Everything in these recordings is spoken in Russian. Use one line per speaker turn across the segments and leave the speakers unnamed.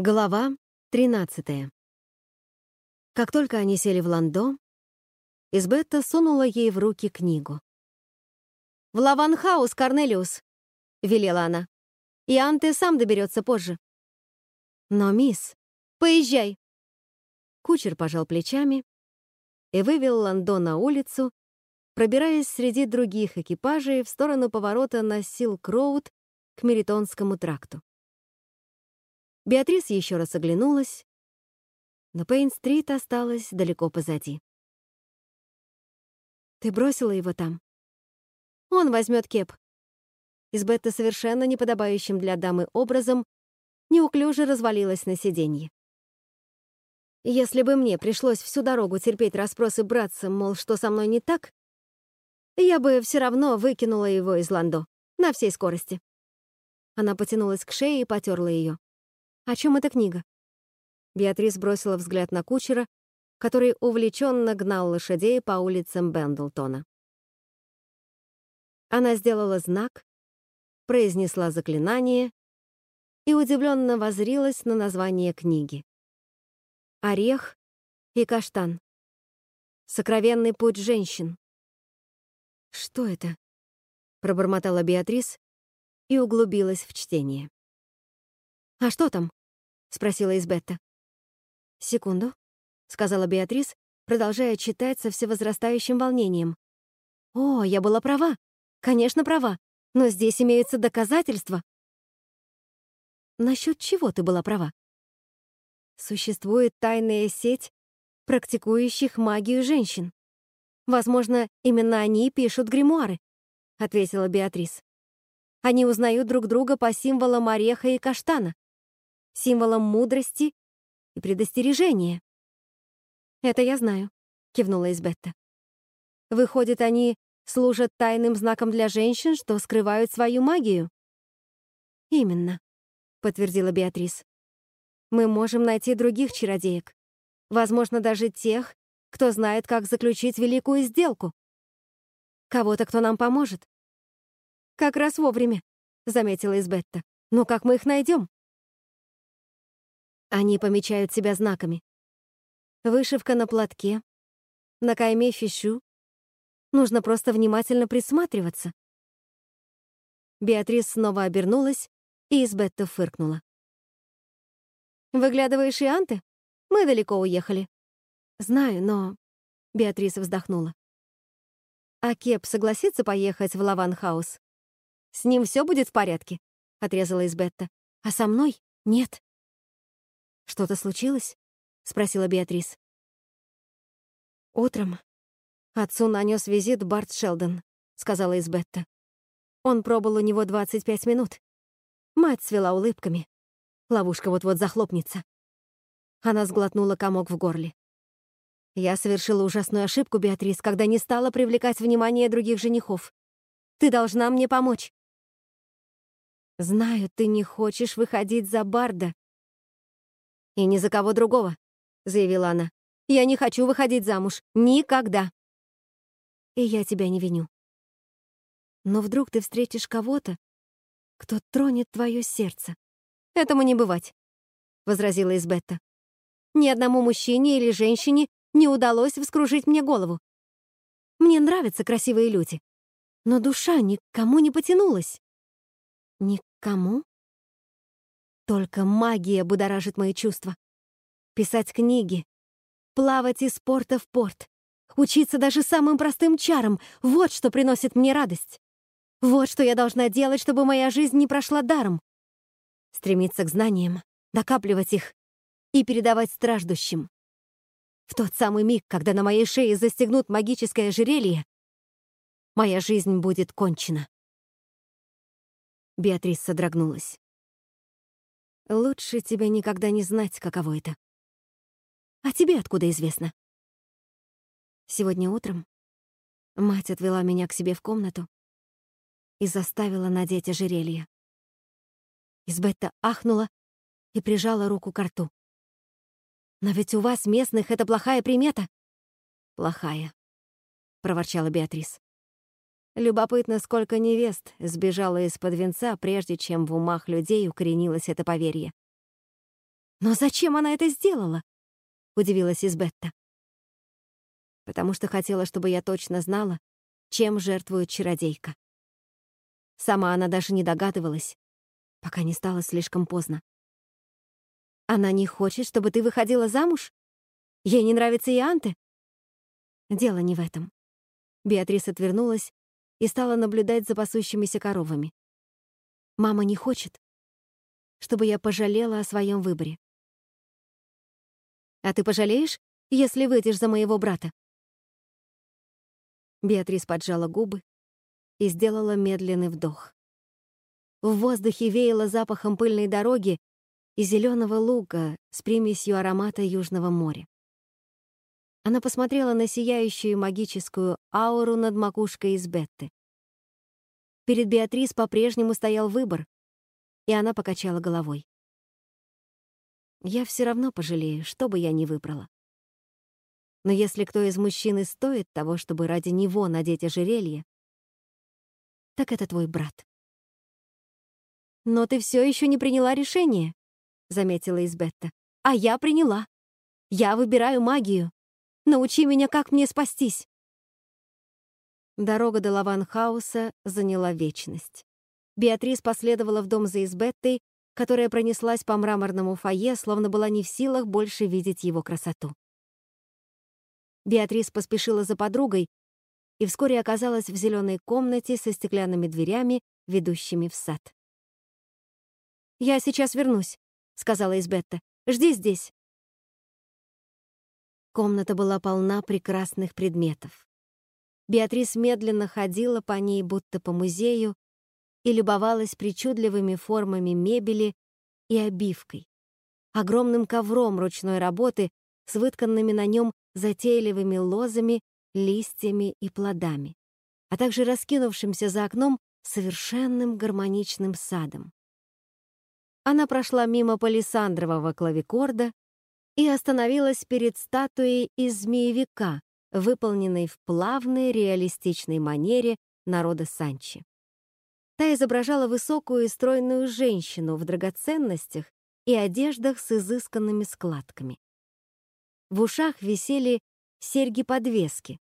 Глава 13. Как только они сели в ландо, Избетта сунула ей в руки книгу. «В Лаванхаус, Корнелиус!» — велела она. «Иоанн, ты сам доберется позже». «Но, мисс, поезжай!» Кучер пожал плечами и вывел ландо на улицу, пробираясь среди других экипажей в сторону поворота на Силк-Роуд к Меритонскому тракту. Беатрис еще раз оглянулась, но Пейн-стрит осталась далеко позади. «Ты бросила его там?» «Он возьмет кеп». Избетта совершенно неподобающим для дамы образом неуклюже развалилась на сиденье. Если бы мне пришлось всю дорогу терпеть расспросы братца, мол, что со мной не так, я бы все равно выкинула его из ландо на всей скорости. Она потянулась к шее и потерла ее. «О чем эта книга?» Беатрис бросила взгляд на кучера, который увлеченно гнал лошадей по улицам Бендлтона. Она сделала знак, произнесла заклинание и удивленно возрилась на название книги. «Орех и каштан. Сокровенный путь женщин». «Что это?» — пробормотала Беатрис и углубилась в чтение. «А что там?» — спросила Избетта. «Секунду», — сказала Беатрис, продолжая читать со всевозрастающим волнением. «О, я была права. Конечно, права. Но здесь имеются доказательства». «Насчет чего ты была права?» «Существует тайная сеть практикующих магию женщин. Возможно, именно они пишут гримуары», — ответила Беатрис. «Они узнают друг друга по символам ореха и каштана символом мудрости и предостережения. «Это я знаю», — кивнула Избетта. «Выходит, они служат тайным знаком для женщин, что скрывают свою магию?» «Именно», — подтвердила Беатрис. «Мы можем найти других чародеек. Возможно, даже тех, кто знает, как заключить великую сделку. Кого-то, кто нам поможет». «Как раз вовремя», — заметила Избетта. «Но как мы их найдем?» Они помечают себя знаками. Вышивка на платке, на кайме фишу. Нужно просто внимательно присматриваться. Беатрис снова обернулась, и Избетта фыркнула. «Выглядываешь и Анты? Мы далеко уехали». «Знаю, но...» — Беатрис вздохнула. «А Кеп согласится поехать в Лаванхаус?» «С ним все будет в порядке», — отрезала Избетта. «А со мной — нет». «Что-то случилось?» — спросила Беатрис. «Утром отцу нанес визит Барт Шелдон», — сказала Избетта. Он пробыл у него 25 минут. Мать свела улыбками. Ловушка вот-вот захлопнется. Она сглотнула комок в горле. Я совершила ужасную ошибку, Беатрис, когда не стала привлекать внимание других женихов. Ты должна мне помочь. Знаю, ты не хочешь выходить за Барда, «И ни за кого другого», — заявила она. «Я не хочу выходить замуж. Никогда». «И я тебя не виню. Но вдруг ты встретишь кого-то, кто тронет твое сердце. Этому не бывать», — возразила Избетта. «Ни одному мужчине или женщине не удалось вскружить мне голову. Мне нравятся красивые люди, но душа никому не потянулась». «Никому?» Только магия будоражит мои чувства. Писать книги, плавать из порта в порт, учиться даже самым простым чарам — вот что приносит мне радость. Вот что я должна делать, чтобы моя жизнь не прошла даром. Стремиться к знаниям, накапливать их и передавать страждущим. В тот самый миг, когда на моей шее застегнут магическое ожерелье, моя жизнь будет кончена. Беатрис содрогнулась. Лучше тебе никогда не знать, каково это. А тебе откуда известно? Сегодня утром мать отвела меня к себе в комнату и заставила надеть ожерелье. Избетта ахнула и прижала руку к рту. «Но ведь у вас, местных, это плохая примета». «Плохая», — проворчала Беатрис. Любопытно, сколько невест сбежало из-под венца, прежде чем в умах людей укоренилось это поверье. «Но зачем она это сделала?» — удивилась Избетта. «Потому что хотела, чтобы я точно знала, чем жертвует чародейка. Сама она даже не догадывалась, пока не стало слишком поздно. Она не хочет, чтобы ты выходила замуж? Ей не нравится и Анте? Дело не в этом. Беатрис отвернулась и стала наблюдать за пасущимися коровами. Мама не хочет, чтобы я пожалела о своем выборе. А ты пожалеешь, если выйдешь за моего брата? Беатрис поджала губы и сделала медленный вдох. В воздухе веяло запахом пыльной дороги и зеленого луга с примесью аромата Южного моря. Она посмотрела на сияющую магическую ауру над макушкой из Бетты. Перед Беатрис по-прежнему стоял выбор, и она покачала головой. Я все равно пожалею, что бы я ни выбрала. Но если кто из мужчин стоит того, чтобы ради него надеть ожерелье, так это твой брат. «Но ты все еще не приняла решение», — заметила Избетта. «А я приняла. Я выбираю магию. Научи меня, как мне спастись». Дорога до Лаванхауса заняла вечность. Беатрис последовала в дом за Избеттой, которая пронеслась по мраморному фойе, словно была не в силах больше видеть его красоту. Беатрис поспешила за подругой и вскоре оказалась в зеленой комнате со стеклянными дверями, ведущими в сад. «Я сейчас вернусь», — сказала Избетта. «Жди здесь». Комната была полна прекрасных предметов. Беатрис медленно ходила по ней, будто по музею, и любовалась причудливыми формами мебели и обивкой, огромным ковром ручной работы с вытканными на нем затейливыми лозами, листьями и плодами, а также раскинувшимся за окном совершенным гармоничным садом. Она прошла мимо палисандрового клавикорда и остановилась перед статуей из змеевика, выполненной в плавной реалистичной манере народа Санчи. Та изображала высокую и стройную женщину в драгоценностях и одеждах с изысканными складками. В ушах висели серьги-подвески.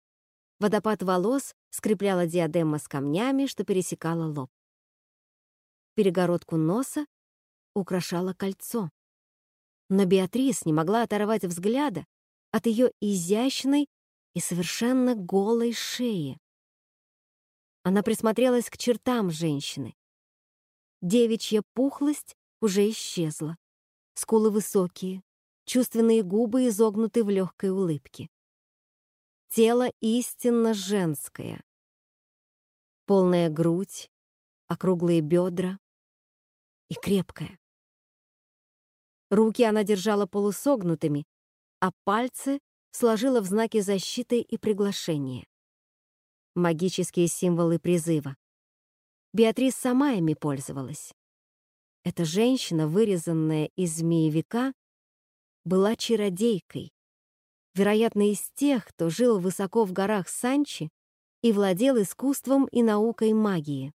Водопад волос скрепляла диадема с камнями, что пересекала лоб. Перегородку носа украшало кольцо. Но Беатрис не могла оторвать взгляда от ее изящной и совершенно голой шеи. Она присмотрелась к чертам женщины. Девичья пухлость уже исчезла. Скулы высокие, чувственные губы изогнуты в легкой улыбке. Тело истинно женское. Полная грудь, округлые бедра и крепкая. Руки она держала полусогнутыми, а пальцы сложила в знаке защиты и приглашения. Магические символы призыва. Беатрис сама ими пользовалась. Эта женщина, вырезанная из змеевика, была чародейкой. Вероятно, из тех, кто жил высоко в горах Санчи и владел искусством и наукой магии.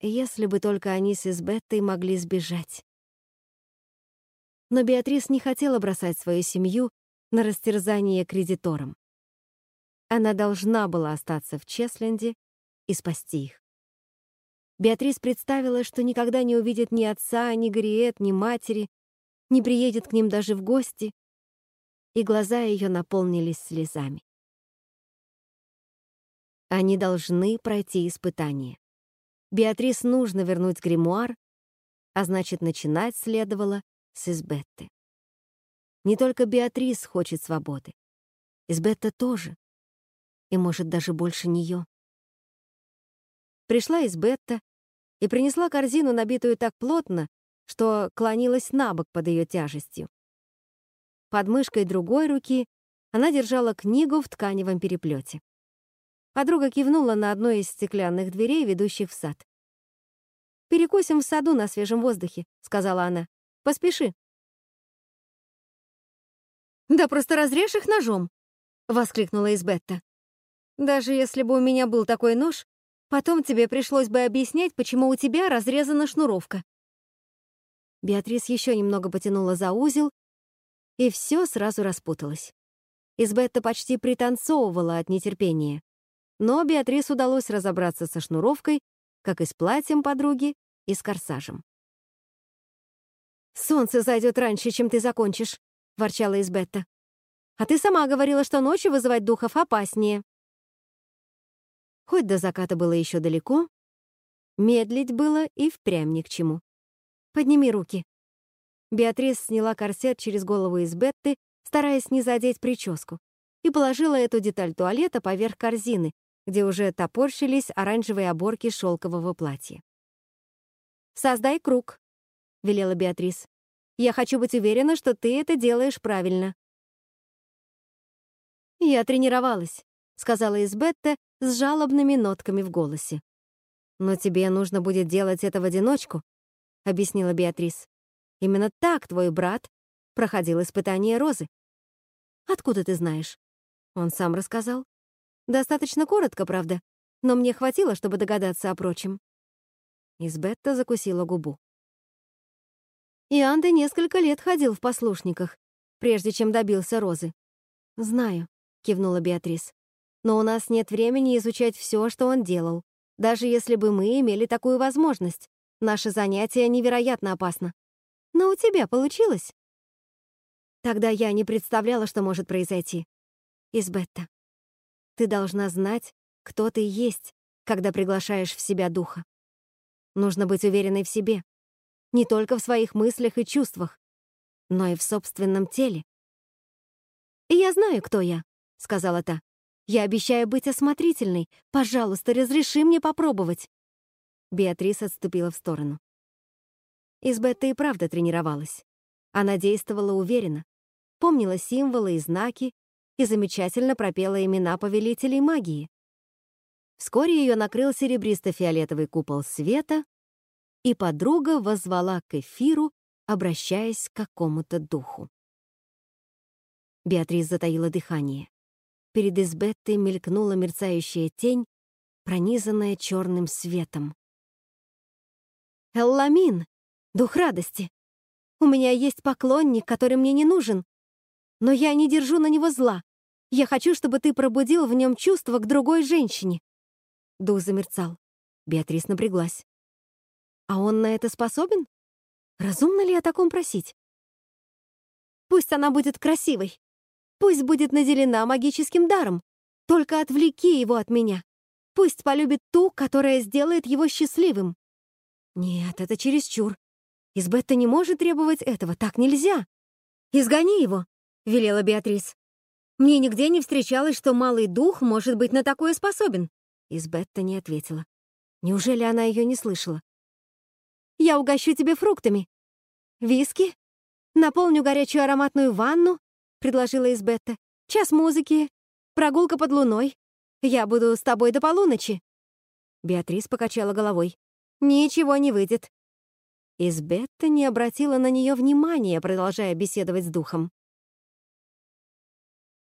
Если бы только они с Избеттой могли сбежать. Но Беатрис не хотела бросать свою семью на растерзание кредиторам. Она должна была остаться в Чесленде и спасти их. Беатрис представила, что никогда не увидит ни отца, ни Гориет, ни матери, не приедет к ним даже в гости, и глаза ее наполнились слезами. Они должны пройти испытание. Беатрис нужно вернуть гримуар, а значит, начинать следовало с Избетты. Не только Беатрис хочет свободы. Избетта тоже. И, может, даже больше нее. Пришла Избетта и принесла корзину, набитую так плотно, что клонилась на бок под ее тяжестью. Под мышкой другой руки она держала книгу в тканевом переплете. Подруга кивнула на одной из стеклянных дверей, ведущих в сад. «Перекусим в саду на свежем воздухе», — сказала она. «Поспеши». «Да просто разрежь их ножом!» — воскликнула Избетта. «Даже если бы у меня был такой нож, потом тебе пришлось бы объяснять, почему у тебя разрезана шнуровка». Беатрис еще немного потянула за узел, и все сразу распуталось. Избетта почти пританцовывала от нетерпения. Но Беатрис удалось разобраться со шнуровкой, как и с платьем подруги, и с корсажем. «Солнце зайдет раньше, чем ты закончишь», — ворчала Избетта. «А ты сама говорила, что ночью вызывать духов опаснее». Хоть до заката было еще далеко, медлить было и впрямь ни к чему. «Подними руки». Беатрис сняла корсет через голову Избетты, стараясь не задеть прическу, и положила эту деталь туалета поверх корзины, где уже топорщились оранжевые оборки шелкового платья. «Создай круг», — велела Беатрис. «Я хочу быть уверена, что ты это делаешь правильно». «Я тренировалась», — сказала Избетта с жалобными нотками в голосе. «Но тебе нужно будет делать это в одиночку», — объяснила Беатрис. «Именно так твой брат проходил испытание Розы». «Откуда ты знаешь?» Он сам рассказал. Достаточно коротко, правда, но мне хватило, чтобы догадаться о прочем. Избетта закусила губу. Ианде несколько лет ходил в послушниках, прежде чем добился Розы. «Знаю», — кивнула Беатрис. «Но у нас нет времени изучать все, что он делал. Даже если бы мы имели такую возможность, наше занятие невероятно опасно. Но у тебя получилось». Тогда я не представляла, что может произойти. Избетта, ты должна знать, кто ты есть, когда приглашаешь в себя духа. Нужно быть уверенной в себе, не только в своих мыслях и чувствах, но и в собственном теле. «Я знаю, кто я», — сказала та. «Я обещаю быть осмотрительной. Пожалуйста, разреши мне попробовать». Беатрис отступила в сторону. Избетта и правда тренировалась. Она действовала уверенно, помнила символы и знаки, и замечательно пропела имена повелителей магии. Вскоре ее накрыл серебристо-фиолетовый купол света, и подруга воззвала к эфиру, обращаясь к какому-то духу. Беатрис затаила дыхание. Перед Избеттой мелькнула мерцающая тень, пронизанная черным светом. «Элламин! Дух радости! У меня есть поклонник, который мне не нужен, но я не держу на него зла. Я хочу, чтобы ты пробудил в нем чувство к другой женщине». Дух замерцал. Беатрис напряглась. «А он на это способен? Разумно ли о таком просить?» «Пусть она будет красивой. Пусть будет наделена магическим даром. Только отвлеки его от меня. Пусть полюбит ту, которая сделает его счастливым». «Нет, это чересчур. Избетта не может требовать этого, так нельзя. Изгони его», — велела Беатрис. Мне нигде не встречалось, что малый дух может быть на такое способен. Избетта не ответила. Неужели она ее не слышала? Я угощу тебе фруктами. Виски? Наполню горячую ароматную ванну, предложила Избетта. Час музыки, прогулка под луной. Я буду с тобой до полуночи. Беатрис покачала головой. Ничего не выйдет. Избетта не обратила на нее внимания, продолжая беседовать с духом.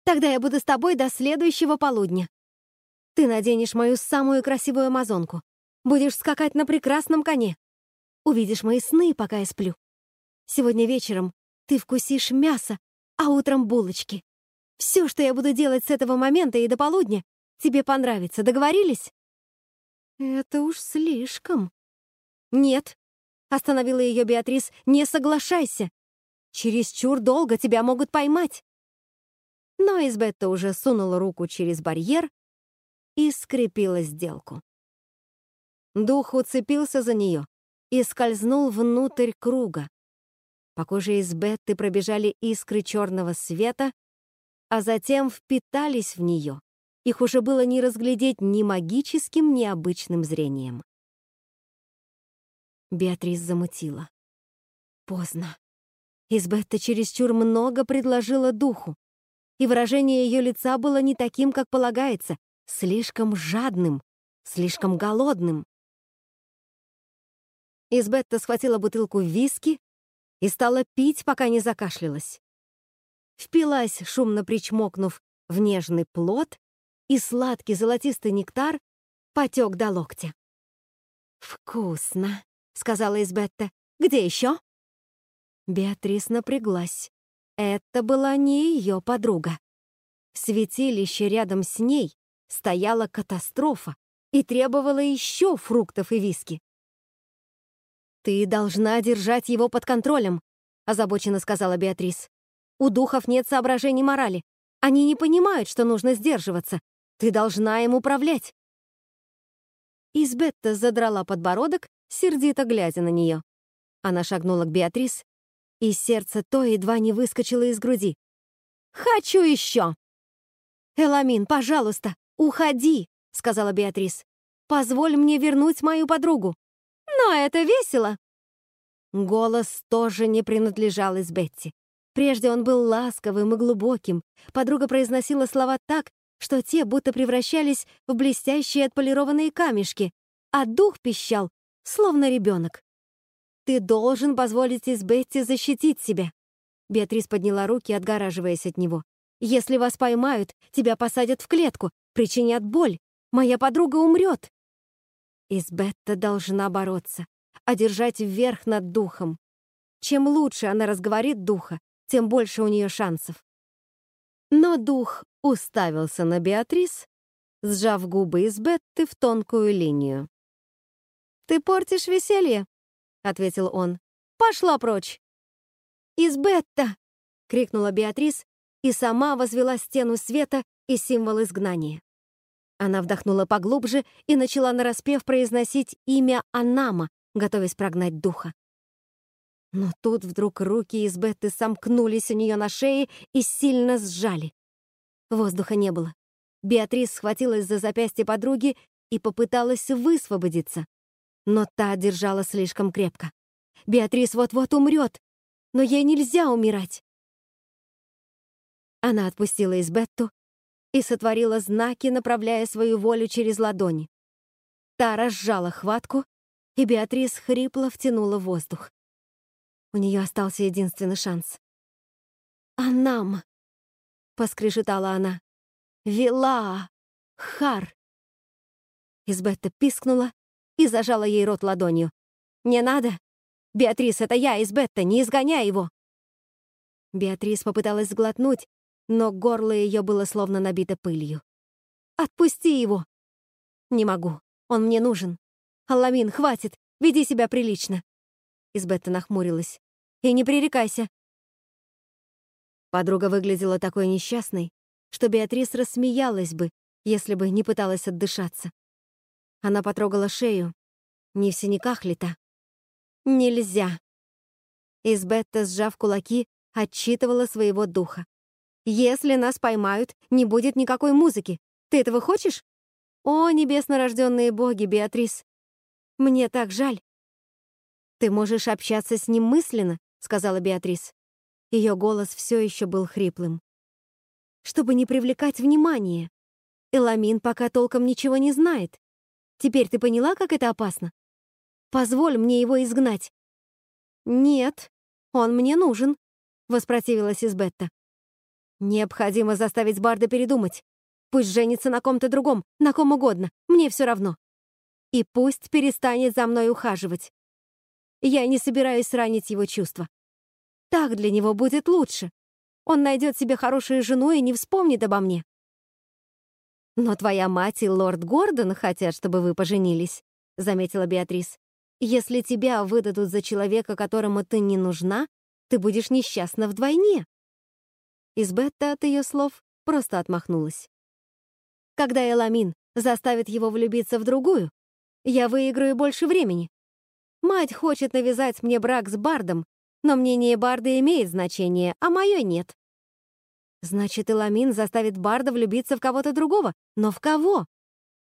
Тогда я буду с тобой до следующего полудня. Ты наденешь мою самую красивую амазонку. Будешь скакать на прекрасном коне. Увидишь мои сны, пока я сплю. Сегодня вечером ты вкусишь мясо, а утром булочки. Все, что я буду делать с этого момента и до полудня, тебе понравится. Договорились? Это уж слишком. Нет, остановила ее Беатрис, не соглашайся. Чересчур долго тебя могут поймать. Но Избетта уже сунула руку через барьер и скрепила сделку. Дух уцепился за нее и скользнул внутрь круга. По коже Избетты пробежали искры черного света, а затем впитались в нее. Их уже было не разглядеть ни магическим, ни обычным зрением. Беатрис замутила. Поздно. Избетта чересчур много предложила духу и выражение ее лица было не таким, как полагается, слишком жадным, слишком голодным. Избетта схватила бутылку виски и стала пить, пока не закашлялась. Впилась, шумно причмокнув, в нежный плод, и сладкий золотистый нектар потек до локтя. «Вкусно», — сказала Избетта. «Где еще?» Беатрис напряглась. Это была не ее подруга. В святилище рядом с ней стояла катастрофа и требовала еще фруктов и виски. «Ты должна держать его под контролем», — озабоченно сказала Беатрис. «У духов нет соображений морали. Они не понимают, что нужно сдерживаться. Ты должна им управлять». Избетта задрала подбородок, сердито глядя на нее. Она шагнула к Беатрис, и сердце то едва не выскочило из груди. «Хочу еще!» «Эламин, пожалуйста, уходи!» — сказала Беатрис. «Позволь мне вернуть мою подругу!» «Но это весело!» Голос тоже не принадлежал из Бетти. Прежде он был ласковым и глубоким. Подруга произносила слова так, что те будто превращались в блестящие отполированные камешки, а дух пищал, словно ребенок. «Ты должен позволить Избетти защитить себя». Беатрис подняла руки, отгораживаясь от него. «Если вас поймают, тебя посадят в клетку, причинят боль. Моя подруга умрет». Избетта должна бороться, одержать верх над духом. Чем лучше она разговорит духа, тем больше у нее шансов. Но дух уставился на Беатрис, сжав губы Избетты в тонкую линию. «Ты портишь веселье», — ответил он. «Пошла прочь!» «Избетта!» — крикнула Беатрис и сама возвела стену света и символ изгнания. Она вдохнула поглубже и начала нараспев произносить имя Анама, готовясь прогнать духа. Но тут вдруг руки Избетты сомкнулись у нее на шее и сильно сжали. Воздуха не было. Беатрис схватилась за запястье подруги и попыталась высвободиться но та держала слишком крепко. Беатрис вот-вот умрет, но ей нельзя умирать. Она отпустила Избетту и сотворила знаки, направляя свою волю через ладони. Та разжала хватку, и Беатрис хрипло втянула воздух. У нее остался единственный шанс. «А нам?» — поскрежетала она. «Вила! Хар!» Избетта пискнула и зажала ей рот ладонью. «Не надо! Беатрис, это я из Бетта, не изгоняй его!» Беатрис попыталась сглотнуть, но горло ее было словно набито пылью. «Отпусти его!» «Не могу, он мне нужен. Алламин, хватит, веди себя прилично!» Избетта нахмурилась. «И не пререкайся!» Подруга выглядела такой несчастной, что Беатрис рассмеялась бы, если бы не пыталась отдышаться. Она потрогала шею. Не в синяках ли та? Нельзя. Избетта, сжав кулаки, отчитывала своего духа. «Если нас поймают, не будет никакой музыки. Ты этого хочешь? О, небесно рожденные боги, Беатрис! Мне так жаль!» «Ты можешь общаться с ним мысленно», — сказала Беатрис. Ее голос все еще был хриплым. «Чтобы не привлекать внимание. Эламин пока толком ничего не знает. Теперь ты поняла, как это опасно? Позволь мне его изгнать». «Нет, он мне нужен», — воспротивилась Избетта. «Необходимо заставить Барда передумать. Пусть женится на ком-то другом, на ком угодно, мне все равно. И пусть перестанет за мной ухаживать. Я не собираюсь ранить его чувства. Так для него будет лучше. Он найдет себе хорошую жену и не вспомнит обо мне. «Но твоя мать и лорд Гордон хотят, чтобы вы поженились», — заметила Беатрис. «Если тебя выдадут за человека, которому ты не нужна, ты будешь несчастна вдвойне». Избетта от ее слов просто отмахнулась. «Когда Эламин заставит его влюбиться в другую, я выиграю больше времени. Мать хочет навязать мне брак с Бардом, но мнение Барда имеет значение, а мое нет. Значит, Иламин заставит Барда влюбиться в кого-то другого. Но в кого?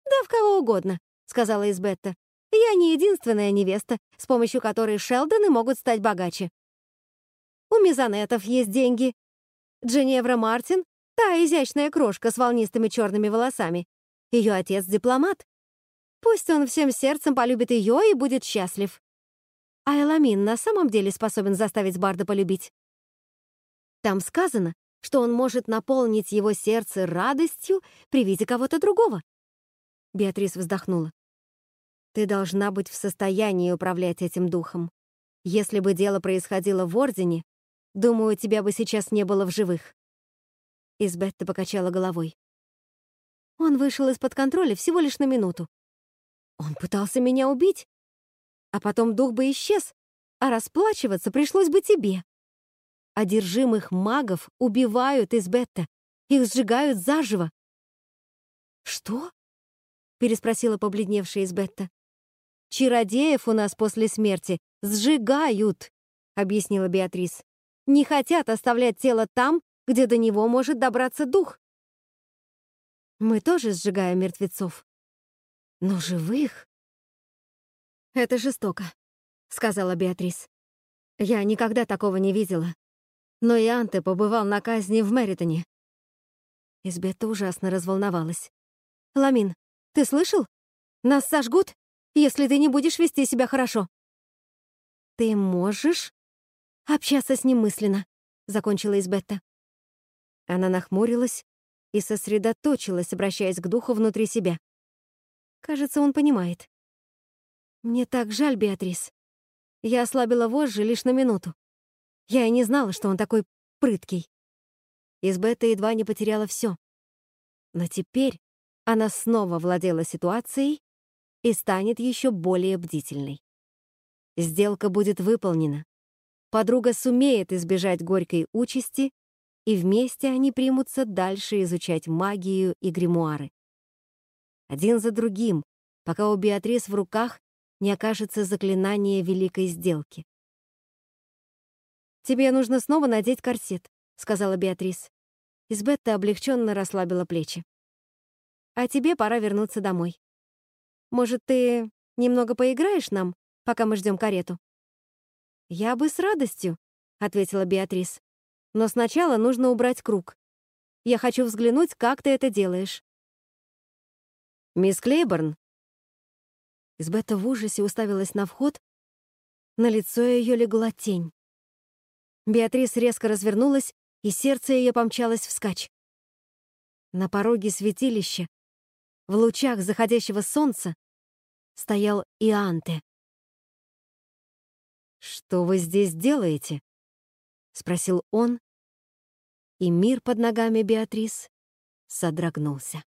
Да в кого угодно, сказала Избетта. Я не единственная невеста, с помощью которой Шелдоны могут стать богаче. У мезонетов есть деньги. Дженевра Мартин — та изящная крошка с волнистыми черными волосами. Ее отец — дипломат. Пусть он всем сердцем полюбит ее и будет счастлив. А Эламин на самом деле способен заставить Барда полюбить. Там сказано, что он может наполнить его сердце радостью при виде кого-то другого. Беатрис вздохнула. Ты должна быть в состоянии управлять этим духом. Если бы дело происходило в Ордене, думаю, тебя бы сейчас не было в живых. Избетта покачала головой. Он вышел из-под контроля всего лишь на минуту. Он пытался меня убить, а потом дух бы исчез, а расплачиваться пришлось бы тебе. Одержимых магов убивают из Бетта, их сжигают заживо. «Что?» — переспросила побледневшая из Бетта. «Чародеев у нас после смерти сжигают», — объяснила Беатрис. «Не хотят оставлять тело там, где до него может добраться дух». «Мы тоже сжигаем мертвецов. Но живых...» «Это жестоко», — сказала Беатрис. «Я никогда такого не видела. Но и Анте побывал на казни в Мэритоне». Избета ужасно разволновалась. «Ламин, ты слышал? Нас сожгут, если ты не будешь вести себя хорошо». «Ты можешь общаться с ним мысленно», — закончила Избетта. Она нахмурилась и сосредоточилась, обращаясь к духу внутри себя. Кажется, он понимает. «Мне так жаль, Беатрис. Я ослабила вожжи лишь на минуту. Я и не знала, что он такой прыткий. Избета едва не потеряла все. Но теперь она снова владела ситуацией и станет еще более бдительной. Сделка будет выполнена. Подруга сумеет избежать горькой участи, и вместе они примутся дальше изучать магию и гримуары. Один за другим, пока у Беатрис в руках не окажется заклинание великой сделки. «Тебе нужно снова надеть корсет», — сказала Беатрис. Избетта облегченно расслабила плечи. «А тебе пора вернуться домой. Может, ты немного поиграешь нам, пока мы ждем карету?» «Я бы с радостью», — ответила Беатрис. «Но сначала нужно убрать круг. Я хочу взглянуть, как ты это делаешь». «Мисс Клейборн?» Избетта в ужасе уставилась на вход, на лицо ее легла тень. Беатрис резко развернулась, и сердце ее помчалось вскачь. На пороге святилища, в лучах заходящего солнца, стоял Ианте. «Что вы здесь делаете?» — спросил он, и мир под ногами Беатрис содрогнулся.